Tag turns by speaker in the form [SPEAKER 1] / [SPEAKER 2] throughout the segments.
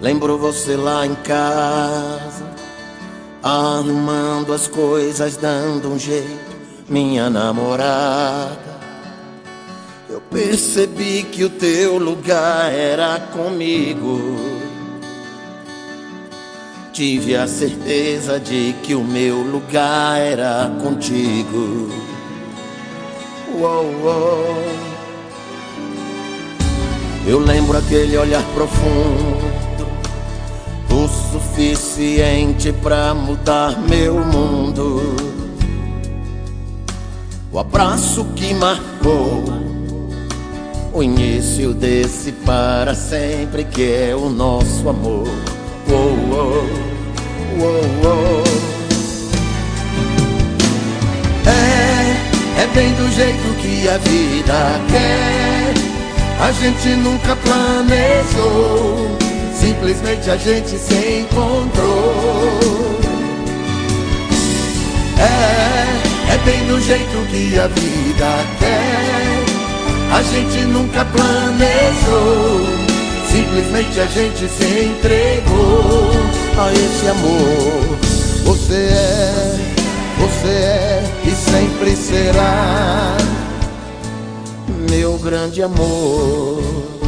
[SPEAKER 1] Lembro você lá em casa, arrumando as coisas, dando um jeito, minha namorada. Eu percebi que o teu lugar era comigo. Tive a certeza de que o meu lugar era contigo. Uou, uou. Eu lembro aquele olhar profundo suficiente para mudar meu mundo. O abraço que marcou o início desse para sempre que é o nosso amor. Oh, oh, oh, oh. É, é bem do jeito que a vida quer. A gente nunca planejou Simplesmente a gente se encontrou. É, é bem do jeito que a vida quer. A gente nunca planejou. Simplesmente a gente se entregou a esse amor. Você é, você é e sempre será meu grande amor.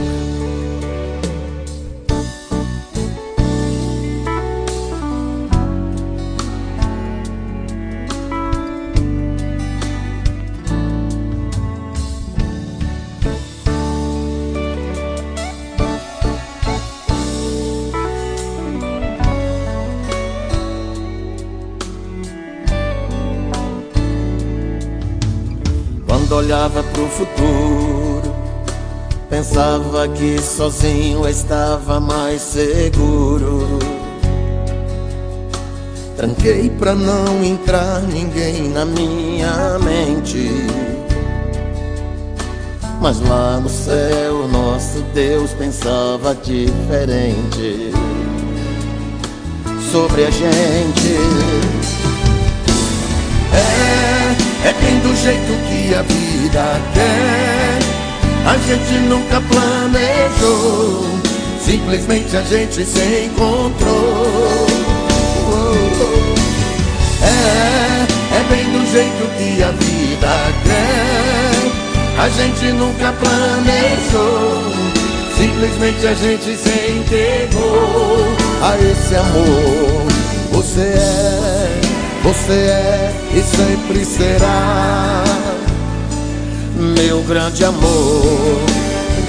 [SPEAKER 1] Quando olhava pro futuro, pensava que sozinho estava mais seguro. Tranquei pra não entrar ninguém na minha mente. Mas lá no céu, nosso Deus pensava diferente sobre a gente. É, jeito que a vida quer. A gente nunca planejou, simplesmente a gente se encontrou. É, é bem do jeito que a vida quer. A gente nunca planejou, simplesmente a gente se entregou a esse amor. Você é, e sempre será meu grande amor,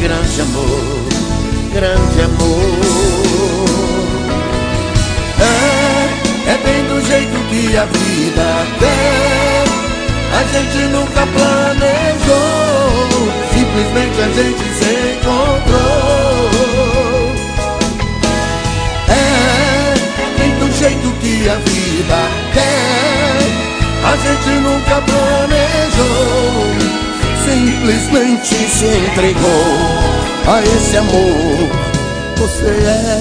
[SPEAKER 1] grande amor, grande amor. É, é bem do jeito que a vida quer. A gente nunca planejou, simplesmente a gente se encontrou. É, bem do jeito que a vida quer. Gente nunca planejou simplesmente se entregou a esse amor. Você é,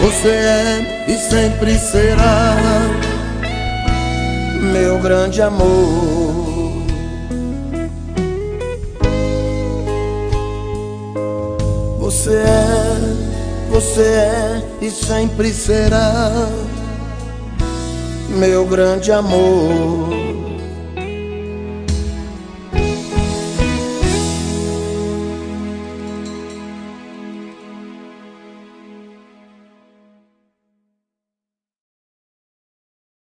[SPEAKER 1] você é e sempre será meu grande amor. Você é, você é e sempre será meu grande amor.